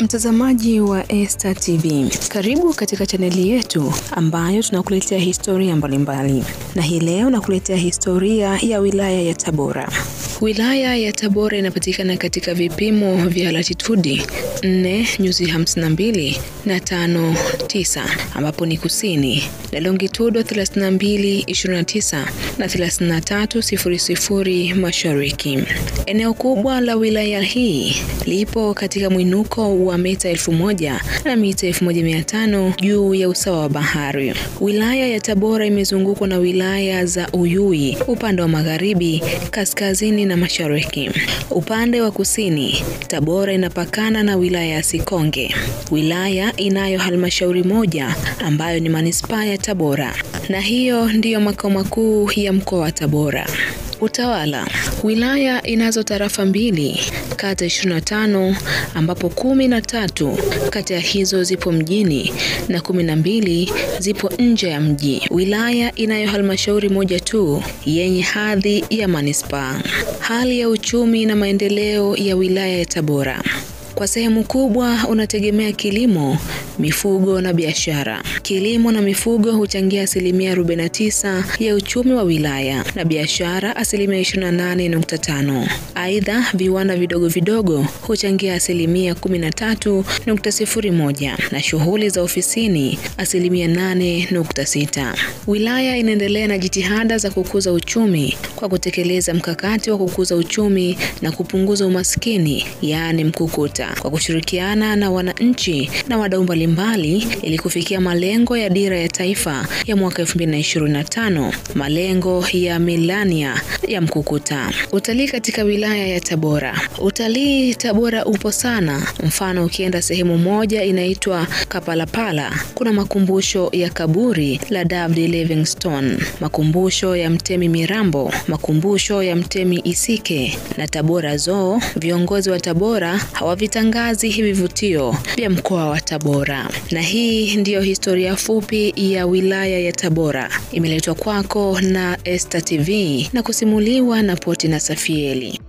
Mtazamaji wa Esta TV, karibu katika chaneli yetu ambayo tunakuletea historia mbalimbali, mbali. na hii leo nakuletea historia ya wilaya ya Tabora. Wilaya ya Tabora inapatikana katika vipimo vya latitudi 4 nyuzi 52 na 5 9, ambapo ni kusini na longitudo 32 29 na 33 mashariki. Eneo kubwa la wilaya hii lipo katika mwinuko wa mita elfu moja na mita elfu moja mia tano juu ya usawa wa bahari. Wilaya ya Tabora imezungukwa na wilaya za Uyui upande wa magharibi, kaskazini na mashariki. Upande wa kusini, Tabora inapakana na wilaya ya Sikonge. Wilaya inayo halmashauri moja ambayo ni manispaa ya Tabora, na hiyo ndiyo makao makuu ya mkoa wa Tabora. Utawala. Wilaya inazo tarafa mbili, kata 25 ambapo kumi na tatu kati ya hizo zipo mjini na kumi na mbili zipo nje ya mji. Wilaya inayo halmashauri moja tu yenye hadhi ya manispaa. Hali ya uchumi na maendeleo ya wilaya ya Tabora kwa sehemu kubwa unategemea kilimo, mifugo na biashara. Kilimo na mifugo huchangia asilimia 49 ya uchumi wa wilaya na biashara asilimia 28.5. Aidha, viwanda vidogo vidogo huchangia asilimia 13.01 na shughuli za ofisini asilimia 8.6. Wilaya inaendelea na jitihada za kukuza uchumi kwa kutekeleza mkakati wa kukuza uchumi na kupunguza umaskini, yaani mkukuta kwa kushirikiana na wananchi na wadau mbalimbali ili kufikia malengo ya dira ya taifa ya mwaka 2025, malengo ya milania ya mkukuta. Utalii katika wilaya ya Tabora. Utalii Tabora upo sana. Mfano, ukienda sehemu moja inaitwa Kapalapala, kuna makumbusho ya kaburi la David Livingstone, makumbusho ya Mtemi Mirambo, makumbusho ya Mtemi Isike na Tabora Zoo. Viongozi wa Tabora hawavitangazi hivi vivutio vya mkoa wa Tabora. Na hii ndiyo historia fupi ya wilaya ya Tabora, imeletwa kwako na Esta TV na kusimuliwa na Poti na Safieli.